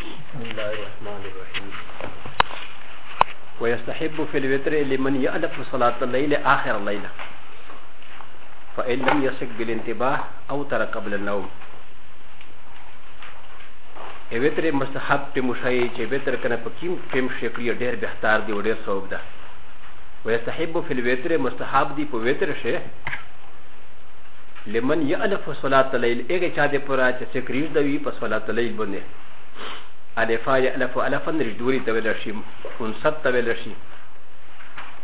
بسم الله الرحمن الرحيم ويستحب في الوتر لمن يألف صلاة الليل آخر الليل فإن لم يسك بالانتباه أو ترى قبل النوم وتر مستحب په مشای چې وتر کنه په کیم کیم شکلی ډیر بهتر دی او ډیر ثواب ده ويستحب في الوتر مستحب دی په وتر شه لمن يألف صلاة الليل اغه چا دې پورا چې څوک ريږد وي په صلاة الليل باندې الفا يألف الفا ريږدوري ته ویل شي انصت ته ویل شي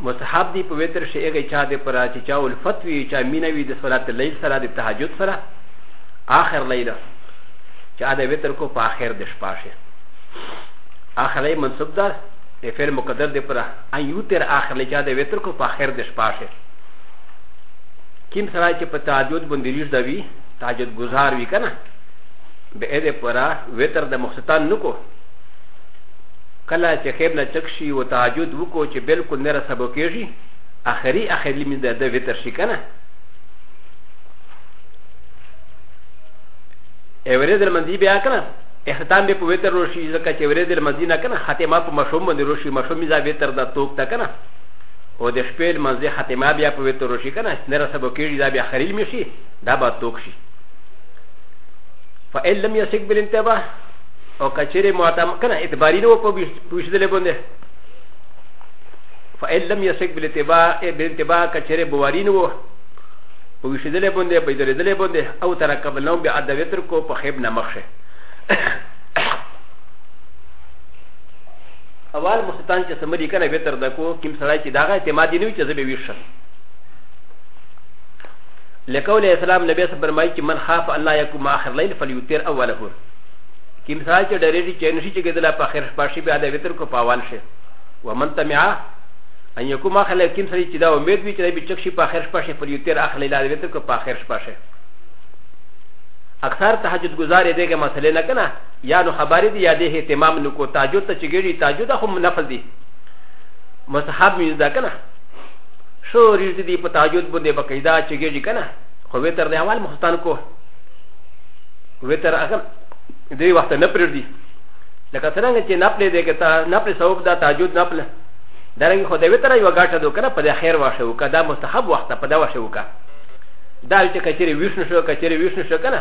مستحب دي په وتر شي اغه چا دې پورا چې چا الفت وي چا مين وي د صلاة الليل سره د تهجد سره آخر ليله چا دې وتر کو په آخر د شپه شي آخر ليله منصب ده د فعل مقدر دې پورا ايوتر آخر ليله چا دې وتر کو په آخر د شپه شي کیم سره چې په تهجد باندې ریش دا وي تهجد گزار وي کنه به دې پورا وتر د مخستان نکو کله چې خیب نه چک شي او تهجد وکړو چې بالکل نه رسبو کېږي اخري اخري مې د وتر شي کنه اورې د منځي بیا کنه اختتام به په وتر روشي ځکه چې اورې د منځي نه کنه خاتمه په مشوم باندې روشي مشوم مې ځا وتر د توک تا کنه او د شپې لمانځه ختمه بیا په وتر وشي که نه نره سبا کېږي دا بیا خلیل مې شي دا به توک شي فإن لم يسك بالانتباه او کچېرې معتم که نه اعتباري نه و په پوښتلې باندې فإن لم يسك بالانتباه بالانتباه کچېرې بواري نه و په وشدلې باندې په درېدلې باندې او تر قبل نو بیا د وتر کو په خیب نه مخ شي اول مستان چې سمري کنه به تر دکو کیم سړی چې داغه اعتماد نه وي چې زه به ویښ شم لکول اسلام نبی صلی الله علیه وسلم من خاف الله یکم اخر لیل فلیوتر اوله کیم سړی چې ډېرې چې نشي چې کېدل په اخر شپه شي به دا وتر کو پاوال شي ومن تمعا ان یکم اخر لیل کیم سړی چې دا امید وي چې به چک شي په اخر شپه شي فلیوتر اخر لیل دا وتر کو په اخر شپه شي اکثر تهجد گزار دې کې مسئله نه کنه یا نو خبرې دي یا د اهتمام نو کو تاجود ته چې ګړي تاجود خو نفل دي مصحاب مې زده کنه شو ریز دي په تاجود باندې بقیدا چې ګړي کنه خو وې تر دې اول مخستان کو وې تر هغه دې وخت نه پرې دي لکه څنګه چې نه پرې دې کې تا نه پرې ثواب دا تاجود نه پرې دا رنګ خو دې وې تر یو غاټه دو کنه په دې خیر واشه وکړه دا مستحب وخت په دا واشه وکړه دا چې کچېری وښنه شو کچېری وښنه شو کنه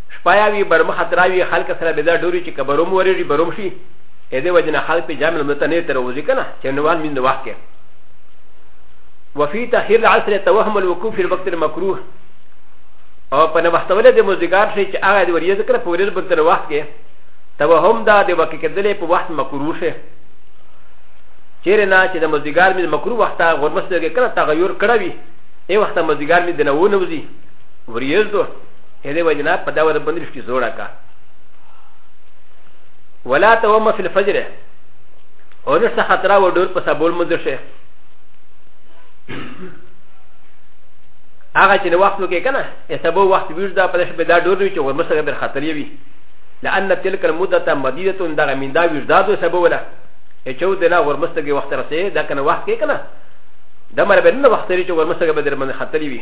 شپایا وی برم خطراوی خلک سره بدا ډوری چې کبروم ورېږي بروم شي ا دې وجنه خلک په جامل مت نه تر وځي کنه چې نوال مين وخت کې وفي تاخير العصر توهم الوقوف في الوقت المكروه او په نوښتول د مزګار شي چې هغه د وریځ کړه په ورځ بل تر وخت کې توهم دا د وقت کېدلې په وخت مکروه شي چیرې نه چې د مزګار مې مکروه وخت غرمس لګې کړه تغیر کړوي ای وخت مزګار مې د نوونه وځي وریځ دوه ا د وجنا په دا ور باندې شي زوړه کا ولا توم في الفجر او نشته خطر او ډور په سبول مونږ شه هغه چې وخت وکې کنه ا سبو وخت ویژ دا په دې به دا ډور وی چې ورمسره بر خطر وي لان تلك المده مديده دغه من دا ویژ دا دوه سبو ولا ا چو دنا ورمسره وخت رسې دا کنه وخت کې کنه د مر به نه وخت لري چې ورمسره به در باندې خطر وي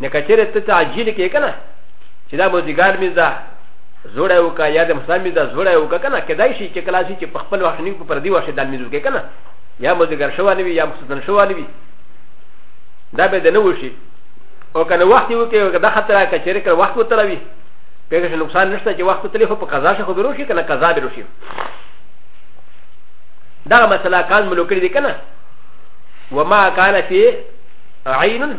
نه کچره ته تعجیل کې کنه چې دا مزګار مې دا زوړ یو کا یا د مسلمان مې دا زوړ یو کا کنه کدای شي چې کلاسي چې په خپل وخت نه په پردي وخت دال مې زوګه کنه یا مزګار شو نه وي یا مسلمان شو نه وي دا به د نه وشي او کنه وخت یو کې دا خطر کې چې کړ وخت وتر وي پیغه نقصان نشته چې وخت تلې خو په قضا شي خو به روشي کنه قضا به روشي دا مسله کان ملوکړي دي کنه وما كان في عين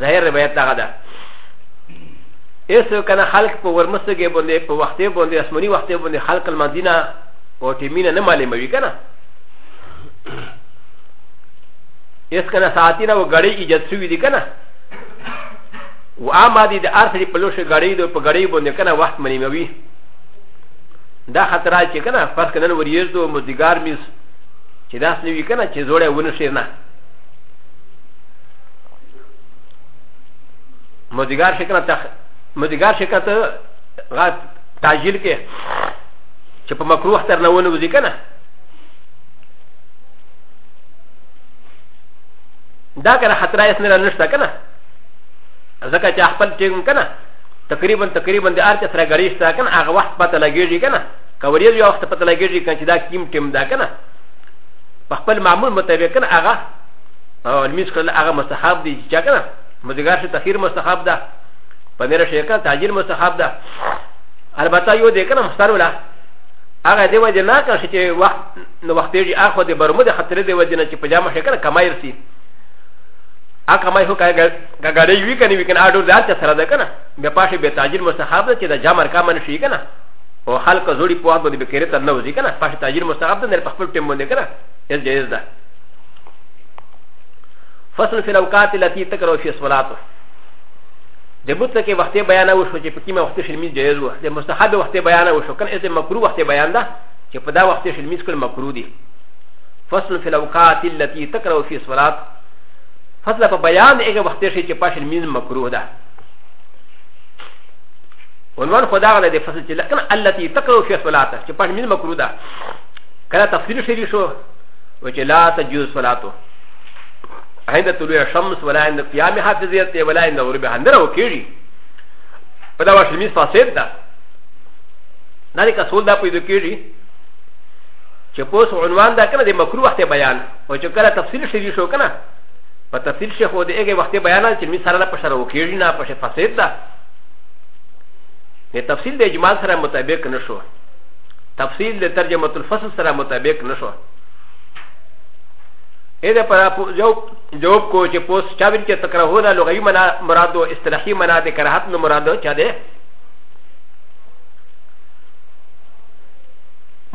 ظاهر روایت دغه ده ایسو کنه خلق په ورمسګې باندې په وختې باندې اسمنی وختې باندې خلق المدینه او ټیمینه نه معلوموي کنه ایس کنه ساعتینه و غړې ایجاد شوې دي کنه و آمادی د ارثری په لوشه غړې دو په غړې باندې کنه وخت معلوموي دا خطر چې کنه فرق نن وریز دو مزګار میز چې داس نه وی کنه چې زوړې ونه شي نه مدګار شکر ته مدګار شکر ته غا تاجیل کې چې په مکروه تر نه ونه وځي کنه دا کنه خطر یې نه نشته کنه ځکه چې خپل ټیم کنه تقریبا تقریبا د ارته سره غړي شته کنه هغه وخت پته لګیږي کنه کوریز یو وخت پته لګیږي کنه چې دا کیم ټیم دا کنه په خپل معمول مطابق کنه هغه او المس کله هغه مستحب دي چې کنه مدګار شي تخیر مستحب ده په میرا شي کنه تاجر مستحب ده البته یو دې کنه مستر ولا هغه دی وجه نه کړ چې وخت نو وخت یې اخو د برمو د خطر دی وجه نه چې پجامه شي کنه کمای رسی ا کمای هو کای ګګړې وی کنه وی کنه اډو دار ته سره ده کنه به پاشه به تاجر مستحب ده چې د جامر کا من شي کنه او خلک زوړي په وخت باندې بکیره تر نه وځي کنه پاشه تاجر مستحب ده نه په خپل ټیم باندې کنه یز جایز ده فصل في الاوقات التي تكره في صلاته د مطلق وخت بیان او شو چې په کیمه وخت شلمیز جایز و د مستحب وخت بیان او شو کنه ایت مکروه وخت بیان ده چې په دا وخت شلمیز کول مکروه دي فصل في الاوقات التي تكره في صلاته فصل په بیان هغه وخت شي چې په شلمیز مکروه ده عنوان خدا غل د فصل چې لکن التي تكره في صلاته چې په شلمیز مکروه ده کله تفسیر شری شو و چې لا تجوز صلاتو عند طلوع الشمس ولا عند قيام حافظيت ولا عند غروبها نه راو کېږي په دا وخت میز فاسد ده دا نه کسول دا پیدا کېږي چې پوس عنوان دا کنه د مکروه وخت بیان او چې کله تفصیل شي شو کنه په تفصیل شي خو د هغه وخت بیان چې میز سره په شر وکېږي نه په فاسد ده نه تفصیل د اجمال سره مطابق نه شو تفصیل د ترجمه الفصل سره مطابق نشو اې د پر جواب کو چې پوس چا ویل چې تکرهو نه لغوي معنا مراد او اصطلاحي معنا د کراهت نه مراد چا ده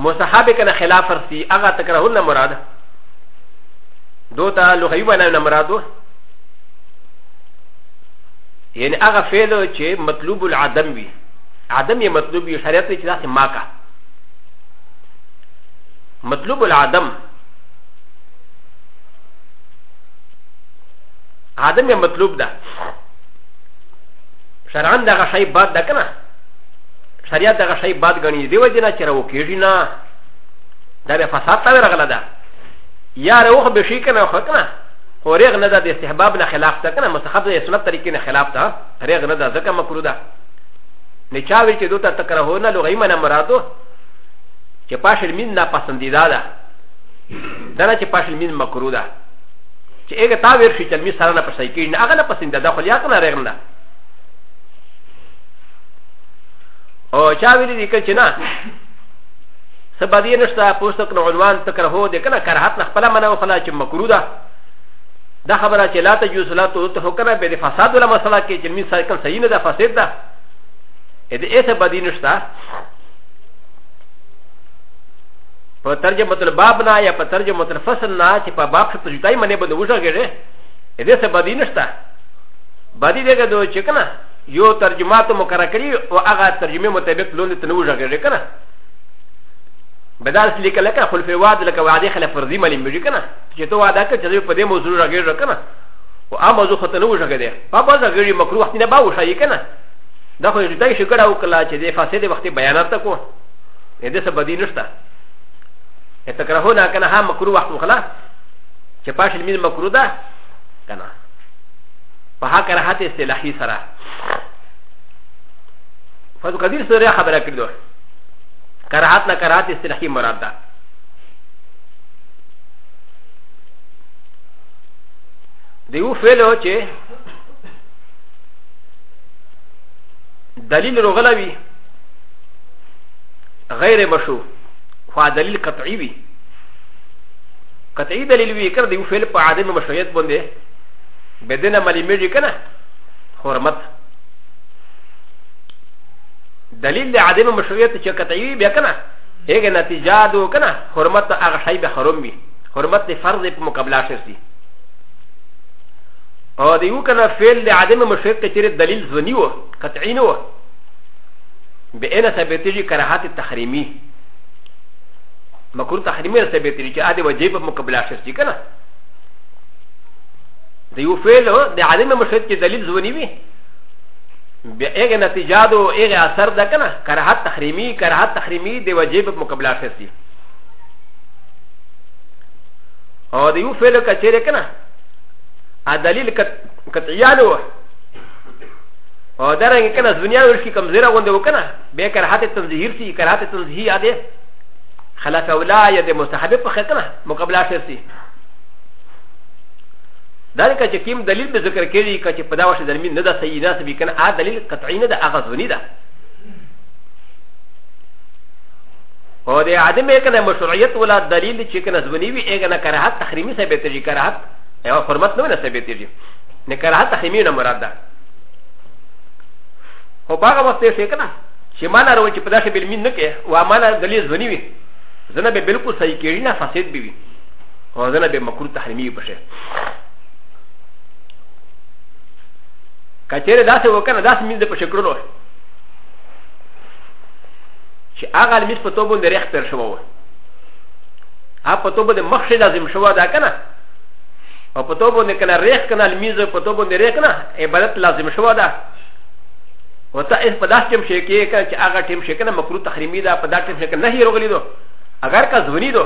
مصحابه کنه خلاف ورسي هغه تکرهو نه مراد دوته لغوي معنا نه مراد یعنی هغه فعل چې مطلوب العدم وي عدم یې مطلوب یو شریعت وی چې داسې ما کا مطلوب العدم عدم یې مطلوب ده شرعا دغه شی باد ده که نه شریعت دغه شی باد ګڼي دی وجه نه چې راو کېږي نه دا به فساد ته ورغله ده یا روخ به شي که نه خو که نه خو رېغ نه ده د استحباب نه خلاف ده که نه مستحب د سنت طریقې نه خلاف ده رېغ نه ده ځکه مکروه ده نه چاوي چې دوته تکرهونه لغوي معنی مرادو چې پاشل مين نه پسندیده ده دا نه چې پاشل مين مکروه ده چې هغه تا ویر شي چې مين سره نه پسای کیږي نه هغه نه پسندیده ده خو یا کنه رغم ده او چا ویلي دي چې نه سبا دې نشته پوسټ کنه عنوان تکرهو دې کنه کرهات نه خپل منه او خلا چې مکروه ده دا خبره چې لا تجوز صلاة ته حکمه به د فساد ولا مسله کې چې مين سره کوم صحیح نه ده فساد ده اې دې ایسه بدی نشته په ترجمه تل باب نه یا په ترجمه تل فصل نه چې په باب څخه جدای منې بده وژغېږي اې دې څه بدی نشته بدی دې ګدو چې کنه یو ترجمه ته مقرره کړی او هغه ترجمه مطابق لون ته نه وژغېږي کنه بداس لیکل کنه خلفواد لکه وعده خلف فرضی ملي مې کنه چې ته وعده کړې چې په دې موضوع راګېږه که نه او هغه موضوع خو ته نه وژغې دی په بل راګېږي مکروه وخت نه به وښایي که نه دا خو دای شي ګډه وکړه چې د فاسد وخت بیانات کو نه د سبدی نشته اتکرهو نه کنه ها مکروه وخت وخلا چې پاشل مين مکروه ده کنه په هغه کراهت اصطلاحي سره فضل قدیر سره خبره کړو کراهت نه کراهت اصطلاحي مراد ده د یو فعل چې دلیل روغله وي غیر مشو خو دلیل قطعي وي قطعي دلیل وي کړه د یو فعل په عدم مشروعیت باندې بدنه مليمېږي کنه حرمت دلیل د عدم مشروعیت چې قطعي وي بیا کنه هغه نتیجه دو کنه حرمت ته هغه شی به حرام وي حرمت د فرض په مقابله شي سي او د یو کنه فعل د عدم مشرک چیرې دلیل ځنی و قطعی نه و به انا ثابتېږي کراهت تحریمی مکروه تحریمی ثابتېږي چې اده وجب په مقابله شي سي کنه د یو فعل د عدم مشرک چې دلیل ځنی وي بیا هغه نتیجه ده او هغه اثر ده که نه کراهت تحریمي کراهت تحریمي د واجب په مقابله اخیستي او د یو فعل که چېرې که نه ا دلیل قطعیانه وه او دا رنګ کنه دنیا ورش کی کمزره غونډه وکنه به کر حاته تنظیهیر سی کر حاته تنظیه یاده خلاف اولا یا د مستحب په خطنه مقابله شي دا لکه چې کوم دلیل به ذکر کړي که چې په دا وشه درمین نه ده صحیح نه سبي کنه آ دلیل قطعي نه ده هغه ځونی ده او د عدم یې کنه مشروعیت ولا دلیل چې کنه ځونی وي هغه نه کراهت تحریمي ثابت دي کراهت یو حرمت نه نه ثابت دي نه کراهت تحریمي نه مراد ده خو په هغه وخت کې شي کنه چې معنا راوي چې په داسې بل مين نه کې و معنا دلیل ځونی وي ځنه به بالکل صحیح کېږي نه فساد به وي او ځنه به مکروه تحریمي بشه که چېرې داسې وکړه داسې میز د په شکلونو چې هغه میز په توبو د ریخ پیر شوی و هغه په توبو د مخ شي لازم شوی دا که نه او په توبو د کنه ریخ کنه میز په توبو د ریخ نه عبادت لازم شوی ده و ته اس په داسې ټیم شي کې کنه چې هغه ټیم شي کنه مکروه تحریمي ده په داسې ټیم شي کنه نه هیروغلی دو اگر کا ځونی دو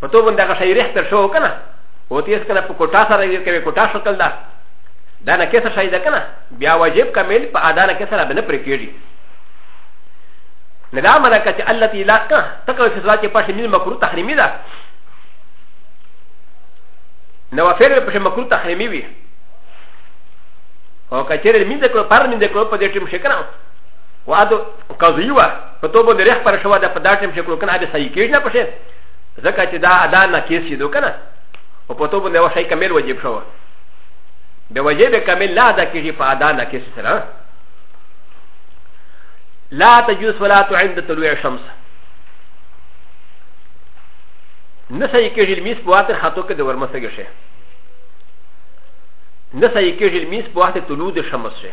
په تو باندې هغه شی رښتر شو که نه او تیس که نه په کوټا سره یې کوي کوټا شکل ده دا نه کیسه شی ده که نه بیا واجب کمیل په ادا نه کیسه را به نه پرې کېږي نه دا مله که چې التي لا که تکه چې صلات چې پښې مل مکروه تحریمي ده نو وفیر پښې مکروه تحریمي وي او کچېرې مين د کړو پر مين د کړو په دې ټیم شي کنه وادو قضیه په تو باندې رخ پر شو دا په دا ټیم چې کړو کنه هغه صحیح کېږي نه پښه ځکه چې دا ادا نه کېس یې دو کنه او په تو باندې و شي کمل وجب شو به وجب کمل لا دا کېږي په ادا نه کېس سره لا تجوز ولا تعند طلوع الشمس نه صحیح کېږي میس په وخت خاطو کې د ورمسګه شي نه صحیح کېږي میس په وخت طلوع د شمس شي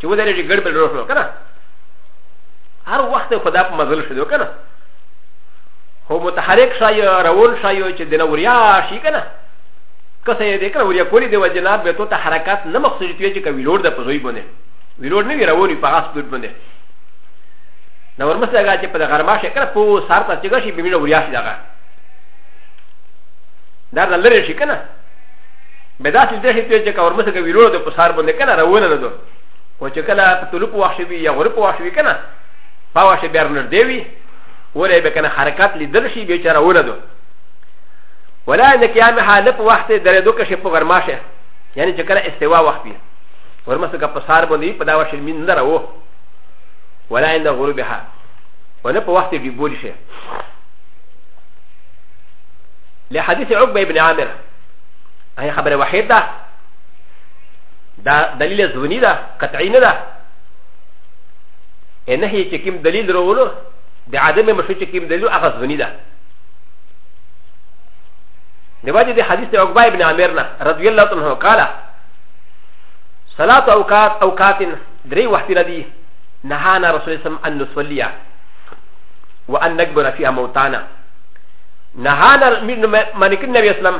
چې ودرې چې ګړبل روح نو کنه هر وخت خدا په مزل شدو کنه هو متحرک شای رول شای چې دنه وریا شي کنه کسه یې دکره وریا کولی دی وجنات به تو ته حرکت نه مخصوص دی چې کوي لور د پزوی باندې ویلور نه وی راوونی په غاس دود باندې نو ورمسته هغه چې په غرما شي کنه په سر ته چې غشي بمینه وریا شي دغه دا لری شي کنه به دا چې داسې پیل چې کور مسه کوي لوړ د پسار باندې کله راونه نه دو او چې کله په طلوع په وخت وي یا غروب په وخت وي کنه په وخت بیا نور دی وي ولې به کنه حرکت لیدل شي به چې راونه دو ولا ان قیام حالت وخت درې دوه کې په غرماشه یعنی چې کله استوا وخت وي ورمسه کا پسار باندې په دا وخت مين نه راو ولا ان غروبها ونه په وخت دی بول شي لحديث عقبه بن عامر هي خبر واحد ده دا دليل زوني ده قطعي نه ده ان هي چې کوم دلیل راولو د عدم مشروع چې کوم دلیل هغه زوني ده د وجه د حدیث عقبه ابن عامر نه رضی الله عنه قال صلاه اوقات اوقات درې وخت لدی نهانا رسول الله ان نصلي وان نكبر فيها موتانا نهانا میر مالک نبی اسلام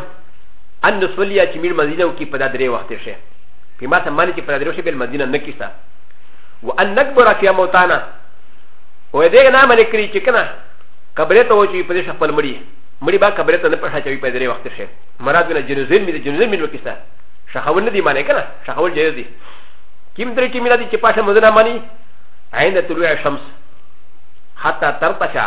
ان نسولیا چې میر مدینه وکي په دا درې وخت شي په ما ته مالک په دا درې شي بل مدینه نه کیسه وان نکبر فی موتانا و دې نه منې کړی چې کنه قبره ته وچی په دې خپل مړی مړی با قبره ته نه پښه چوي په دې وخت شي مراد نه جنزین می جنزین می وکیسه شخول نه دی معنی کنه شخول جایز دی کیم درې چې میلادي چې پاشه مدینه مانی عین طلوع الشمس حتى ترتشا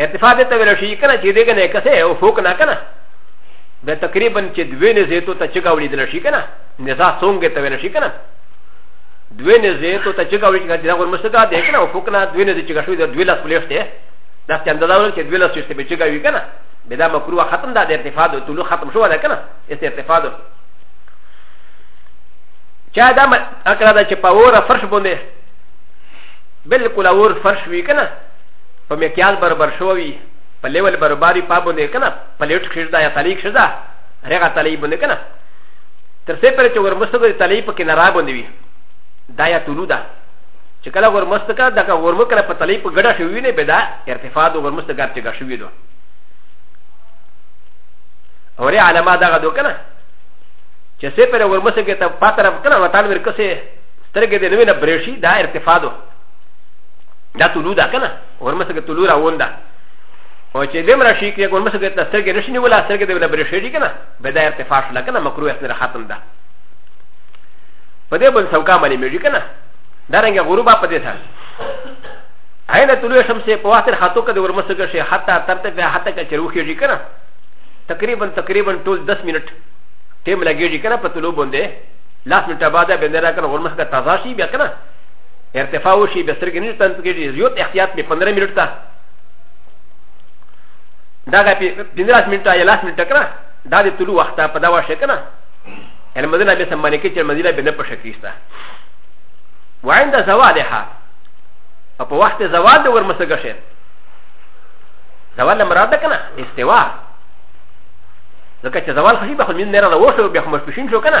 ارتفاع دې ته ویل شي کنه چې دې کنه کسه او فوق نه کنه به تقریبا چې دوی نه زیتو ته چګا ولې دل شي کنه نزا څنګه ته ویل شي کنه دوی نه زیتو ته چګا ولې چې دا ور مسګه دې کنه او فوق نه دوی نه چې شوی دوی لاس پلیټ ته دا چې اندازه ول چې دوی لاس چې به چګا وی کنه به دا مکروه ختم دا د ارتفاع د طول ختم شو دا کنه اس ارتفاع د چا دا اکرا دا چې پاور فرش باندې بالکل اور فرش وی کنه په مکیال برابر شوی په لیول برابري په باندې کنه په لیټ کې دا یا تعلیق شدا هغه تعلیق باندې کنه تر څه پر چې ورمسته د تعلیق په کې نه را باندې وي دا یا طلوع ده چې کله ورمسته کا دا کا ورمه کړه په تعلیق په ګډه شوی نه بدا ارتفاع د ورمسته ګر چې ګر شوی دو اورې علامه دا غدو کنه چې څه پر ورمسته کې ته پاتره کنه وطن ورکسه سترګې دې نوې نه برېشي دا ارتفاع دو دا طلوع ده کنه ورمه سګه طلوع راون ده او چې دم راشي کې ورمه سګه ته سترګې نشنی ولا سترګې د ولا برې شي کنه به دا ارتفاع شل کنه مکروه سره ختم ده په دې بل څوکا باندې مېږي کنه دا رنګه غروبه په دې سره عین طلوع شمس په واسطه خاتو کې ورمه سګه شي حتی ترتفع حتی کې چروخي شي کنه تقریبا تقریبا ټول 10 منټ ټیم لګیږي کنه په طلوع باندې لاس منټه بعد به نه راکنه ورمه سګه تازه شي بیا کنه ارتفاع وشي به سترګې نه تند کېږي زیات احتیاط به 15 منټ ته دا غا 15 منټه یا لاس منټه کړه دا د طلوع وخت په دا واشه کنه ال مدینه به سمانه کې چې مدینه به نه پښه کیسته وعند زوالها او په وخت زوال د ورمسګه شه زوال مراد کنه استوا ځکه چې زوال خو به خو مين نه راوښو به خو مشپشین شو کنه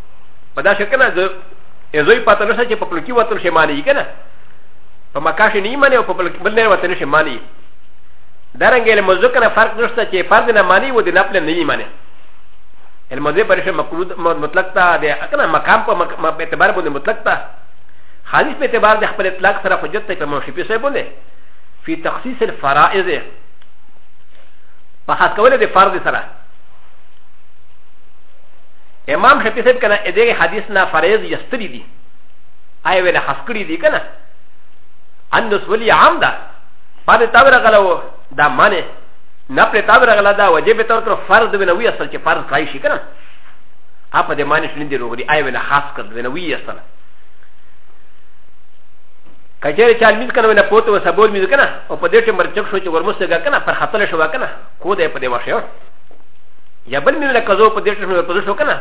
په دا شکل د ازوی پته نشته چې په پلکی وتل شي معنی کنه په مکاشي نه معنی او په بل نه وتل شي معنی درنګ له موضوع کنه فرق نشته چې فرض نه معنی و د نفل نه معنی الموضوع پر شي مطلق تا د اکنه مقام په اعتبار باندې مطلق تا حدیث په اعتبار د خپل اطلاق سره حجت ته په موشفي سره باندې فی تخصیص الفرائض په حق کول د فرض سره امام شفیع صاحب کنه ادغه حدیث نه فرض یستری دی آیا ویل خاص کړی دی کنه ان د سولی عام ده پاره تا ورغلو دا معنی نه پرې تا ورغلا دا وجب تور کړ فرض ویل وی اصل چې فرض کړی شي کنه اپ د معنی شلین دی روغلی آیا ویل خاص کړ ویل وی اصل کچره چال میز کنه ولا پوتو سبول میز کنه او په دې ټیم مرچک شو چې ورمسته کنه پر خپل شو کنه کو دې په دې واشه یا بل مې له کزو په دې ټیم ور پدې شو کنه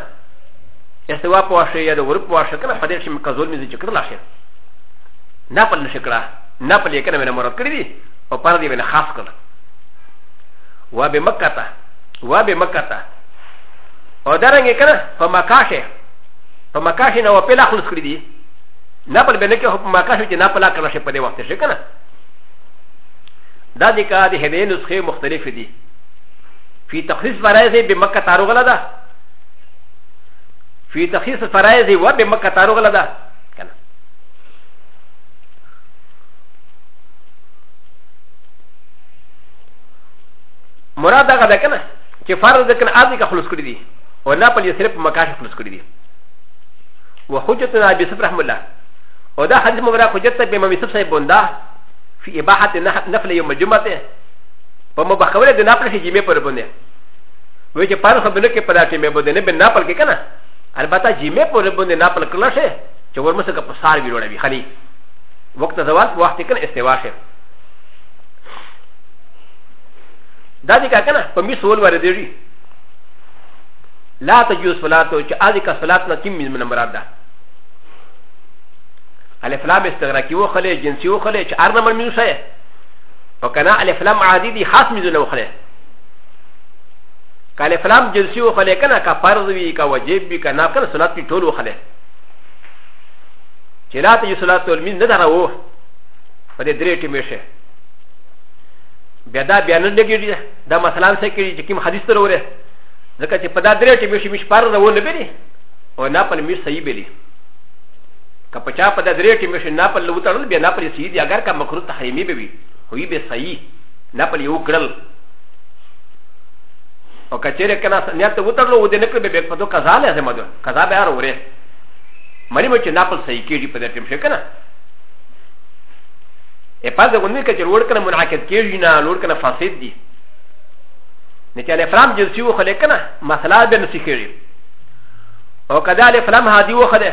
استوا په واشه یا د ورپ په واشه کنه په دې ټیم کزول مې ذکر لا شي نه په لشه کړه نه په لیکنه مې مراد کړی دي او پر دې مې خاص کړ و به مکه ته و به مکه ته او درنګ کنه په مکاشه په مکاشه نه و په لا خلص کړی دي نه په بنه کې په مکاشه چې نه په لا کړه شي په دې وخت شي کنه دا د کا د هدې نسخې مختلفې دي في تخصيص فرائض بمكة تاروغ لدى في تخصيص فرائض وبمكة تاروغ لدى مراد هغه ده کنه چې فرض ده کنه اځي کا خلوص کړی دي او نه په یسرب مکاش خلوص کړی دي وحجتنا ابي سفر رحم الله او دا حدیث مبارک حجت ته به امام یوسف صاحب بوندا فی اباحه نفل یوم الجمعه په مو بخوله د ناپل شي جمعه پر بنه وی چې پاره خو بنه کې په داتې مې بده نه به ناپل کې کنه البته جمعه پر بنه ناپل کړل شي چې ورمسه که په سار وی وروړي خلی وقت زوال وخت کنه استوا شي دا دې کا کنه په می سول ور دیږي لا تجوز صلات او چې اځي کا صلات نه کیم من مراد ده الف لام استغراقي وخلې جنسي وخلې چې ارنه من میوسه او کنه الف لام عادي دي خاص ميزو نه وخره که الف لام جنسي وخره کنه که فرض وي که واجب وي که نه کنه صلات ټول وخره چې لا ته صلات ټول مين نه دراو په دې درې ټیمه شه بیا دا بیا نه لګیږي دا مثلا څه کوي چې کوم حدیث تر وره ځکه چې په دا درې ټیمه شي مش پاره راو نه بری او نه په مش صحیح بلی که په چا په د درې ټیمې شي ناپل له وتړل بیا ناپل یې صحیح دی اګر که مکروه تحریمي به وي خو یې به صحیح ناپل یې وکړل او که چېرې که نه نیت ته وتړلو و دې نه کړ بیا په تو قضا لازمه ده قضا به هر ورې مری مو چې ناپل صحیح کېږي په دې ټیم شي که نه ا پاز غونې کې چې لوړ کنه منعقد کېږي نه لوړ کنه فاسد دي نه چې الافلام جنسي وخلې کنه مسله به نسي کېږي او کدا الافلام هادي وخلې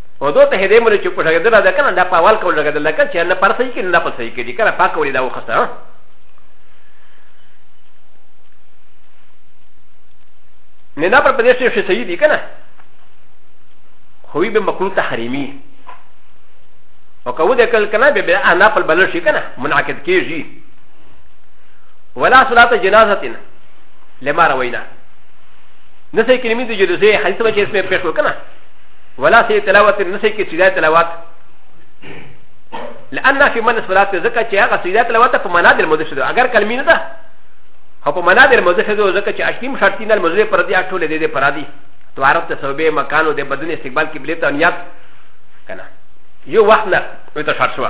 و دو ته هدې مونږ چې په ځای دلا ده کنه دا په اول کول لګیدل لکه چې نه پر صحیح کې نه پر صحیح کې دي کنه پاک ولې دا وخسته ها نه نه پر پدې شي صحیح دي کنه خو به مکروه تحریمی او که ودې کل کنه به به انا پر بل شي کنه منعقد کیږي ولا صلاه جنازه لما روينا نسي كلمه جلوسيه حديث ما شيء اسمه بيشو كنا ولا سي تلاوت نسي كي سيدا تلاوت لأن في من الصلاة زكا چه هغا سيدا تلاوت په منا دل مدرسه ده اگر کلمي نه ده او په منا دل مدرسه ده زکه چې اشتیم شرطین المزره پر دې اټول دې دې پر دې تو عرب ته سوبه مکان او د بدن استقبال کې بلیت او نیت کنه یو وخت نه وي ته شرط شو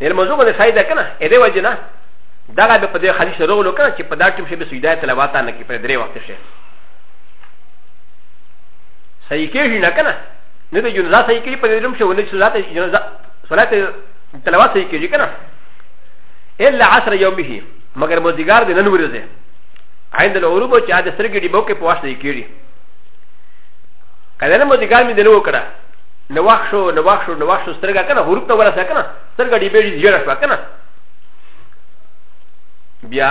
دل موضوع باندې شاید کنه اې دې وجه نه دا به په دې خلیص رغلو کنه چې په دا ټیم شي به سیدا تلاوت نه کې پر درې وخت شي صحیح کېږي نه که نه نه د جنازه صحیح کېږي په دې علم چې ونه صلات جنازه صلات تلاوت صحیح کېږي که نه الا عشر یومه مګر مزدګار د نن ورځې عند العروب چې د سترګې ډیبو کې په وخت صحیح کېږي کله نه مزدګار مې دلو کړه نو وخت شو نو وخت شو نو وخت شو سترګه کنه غروب ته ورسه کنه سترګه ډیبې ډیره شو کنه بیا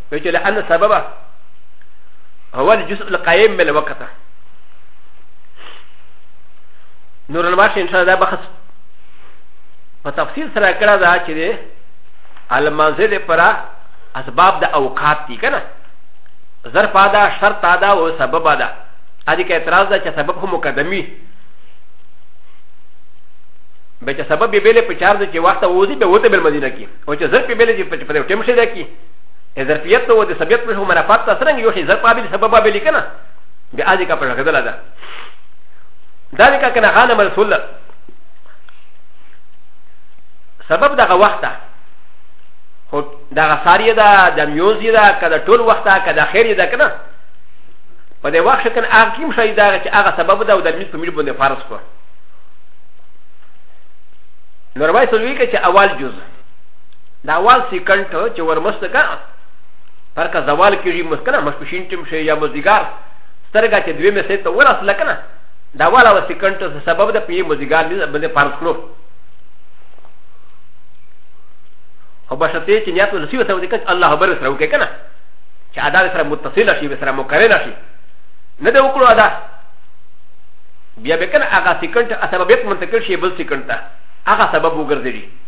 و چې لأن سببه هو الجزء القائم من الوقت نور الماشي ان شاء الله بخص په تفصیل سره کړه دا چې دی المنزه د پرا اسباب د اوقات دي کنه ظرف ادا شرط ادا او سبب ادا ا دې کې اعتراض ده چې سبب هم مقدمي به چې سبب به بل په چار ده چې وخت وځي به وته بل مدینه کې او چې ظرف به بل چې په ټیم شي ده کې ا ذ ر ف ي ت و د س ب ي ت مشو مرافات ت س ر ن ج يوشي ذ ر ف ا ب ي ل سبب ا ب ي ل ك ن ا ب ا ذ ي ك ا ب ر غ د ل ا د ا ذلك كان غانا مرسول سبب دغه وخت خو دغه ساری ده د میوزی ده که د ټول وخت ده که د خیر ده که نه په دې وخت کې هغه کیم شي دا چې هغه سبب ده او د میز په میل باندې فرض کو نو روایت وی چې اول جزء دا اول سیکنډ چې ورمست کا پر کا زوال کیږي مسکنه مشپشین ټیم شي یا مزګار سترګه چې دوی مې سه ته ورس لکنه دا والا و سیکنډ ته سبب د پی مزګار نه باندې فرض کړو او بشته چې نیت ولسی وسو دې کچ الله خبر سره وکړه کنه چې ادا سره متصل شي سره مقرر شي نه دا وکړو ادا بیا به کنه هغه سیکنډ سببیت منتقل شي بل سیکنډ ته هغه سبب وګرځي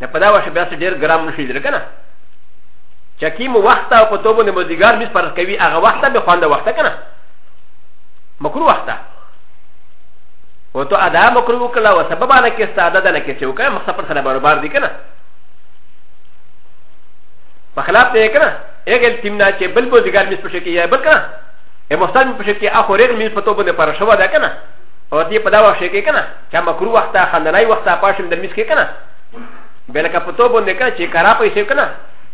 نه په دا وخت بیا څه ډېر ګرام نشي درې که نه چې کی مو وخت او په توبو نه مزیګار مس فرض کوي هغه وخت به خوانده وخت که نه مکرو وخت و تو ادا مکرو وکړه او سبب نه کې ساده ده نه کې چې وکړه مخ پر سره برابر دي که نه په خلاف دی که نه هغه تیمنا چې بل مزیګار مس پښه کې یا بل که نه ا م س ت ا ن بشك ي اخو رغم من فتوب د پرشوا دا کنه او دې په دا وخت کې کنه چې مکرو وخت خندنای وخت پاشم د میس کې کنه بلکه په تو باندې کنه چې کرا پیسې کنه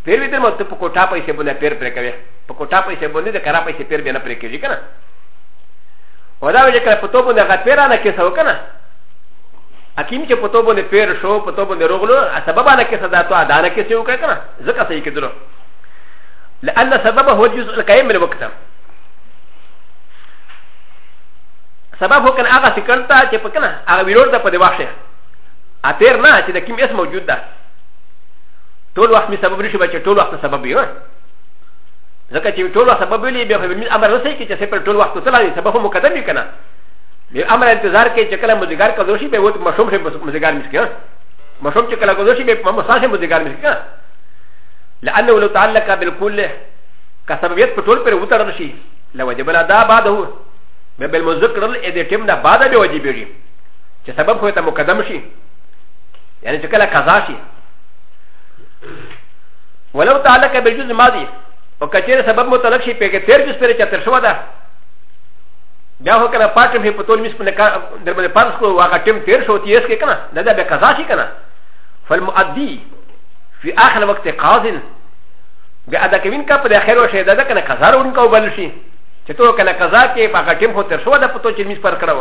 پیر وی درمه ته په کوټه پیسې باندې پیر پرې کوي په کوټه پیسې باندې د کرا پیسې پیر باندې پرې کوي کنه و دا وجه کنه په تو باندې هغه پیر نه کیسه وکنه حکیم چې په تو باندې پیر شو په تو باندې روغلو سبب نه کیسه دا ته ادا نه کیسه وکړه کنه ځکه صحیح کېدلو لأن سببه هو الجزء القائم من الوقت سبب هو كان اغا سكرتا چه پا كنا اغا ويرور دا پا دي واشه اپیر نه چې د کوم اسم موجود ده ټول وخت می سبب نشي بچي ټول وخت سبب یو ځکه چې ټول وخت سبب ویلي بیا خو می امر نه سي چې سپر ټول وخت تللی سبب مقدم وي کنه بی امر انتظار کې چې کله مزګار کدو شي به وته مشوم شي مزګار مسکه مشوم چې کله کدو شي به مسا شي مزګار مسکه لانه لو تعلق بالکل کسبیت په ټول پر وتر شي لوجب لا دا بعده به بالمذکر ال ادې ټیم نه بعده به واجب وي چې سبب خو ته مقدم شي یعنی چې کله قضا شي ولو تعلق بالجزء الماضي او کچېره سبب متعلق شي په کې تیر جز پر چتر شو ده بیا هو کنه پاتم هي په تول مس په در باندې پرس کو واګه ټیم تیر شو تیس کې کنه دا به قضا شي کنه فالمؤدي في اخر وقت قاضٍ ب ا د ا ك م ي ن ك ا ب د ا خ ر و ش ي د ا د ك ن ا كزار و ن ك ا و ب ل ش ي ت ت و ك ن ا كزار ك ب ا غ ا ت م هو ترشوه د ا فتو چ م ي س پر كره و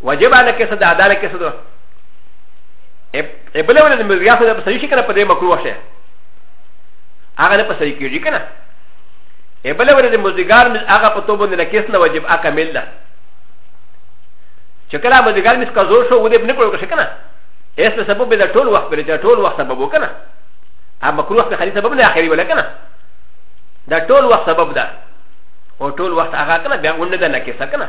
وجب على كسر ده عدالة كسر ده ابلا ولا المزيا سره په صحیح کنه په دې مکروه شه هغه نه په صحیح کیږي کنه ابلا ولا المزګار مز هغه په توبه نه کیس نه واجب اکمل ده چې کله مزګار مز کا زور شو و دې نه کول کښ کنه اس ته سبب به ټول وخت پر ټول وخت سبب وکنه هغه مکروه په خلی سبب نه اخري ولا کنه دا ټول وخت سبب ده او ټول وخت هغه کنه بیا ونه ده نه کیسه کنه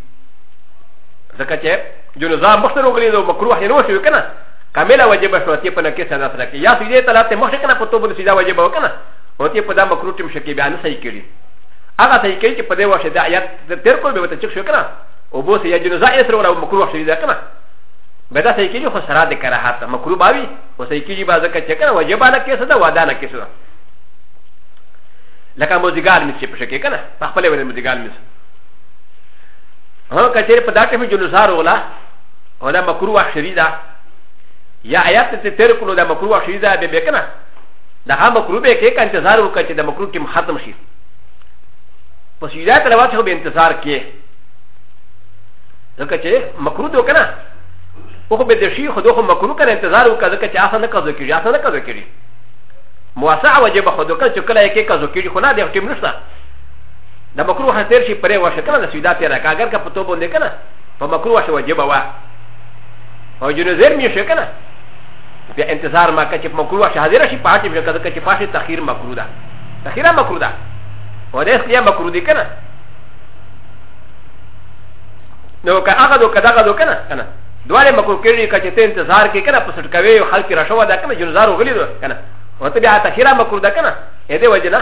ځکه چې جنازه مخته روغلي دو مکروه یې نو شو کنه کامله واجب شو چې په نکې سره سره کې یا سجده ته لاته مخ کنه په توبه سجده واجب وکنه او ته په دا مکروه ټیم شکی بیان صحیح کړي هغه صحیح کړي چې په دې واشه د آیات تیر کول به وته چک شو کنه او بو سې جنازه یې سره ولا مکروه شوی ده کنه به دا صحیح کړي خو سره د کراهت مکروه باوي او صحیح کړي بازه کې چې کنه واجب نه کې سره واده نه کې سره لکه موزیګال مې چې په شکی کنه په خپل ولې موزیګال مې هو کچیر په داټه په جلوسار ولا او دا مکروه شری ده یا آیات ته تیر کولو دا مکروه شری ده به به کنه دا هم مکروه به کې انتظار وکړي چې دا مکروه ټیم ختم شي پس یې راته راوځي خو به انتظار کې ځکه چې مکروه ده کنه او خو به د شي خو دوه مکروه کنه انتظار وکړي ځکه چې آسه نه کزو کیږي آسه نه کزو کیږي مواسع وجه به خو دوه کله چې کله یې کې کزو کیږي خو نه د ټیم نشته د مکروه تیر شي پرې وشه کنه د سیدا تیر کا اگر که په تو باندې کنه په مکروه شي واجب وا او جنزر می شي کنه بیا انتظار ما کچ مکروه شي حاضر شي پاتې به کده کچ پاتې تخیر مکروه ده تخیره مکروه ده او د اسلیا مکروه دي کنه نو که هغه دو کداغه دو کنه کنه دواله مکروه کړي کچ ته انتظار کې کنه پسټ کوي خلک را شو ده کنه جنزار وغلی ده کنه وته بیا تخیره مکروه ده کنه اې دې وجه نه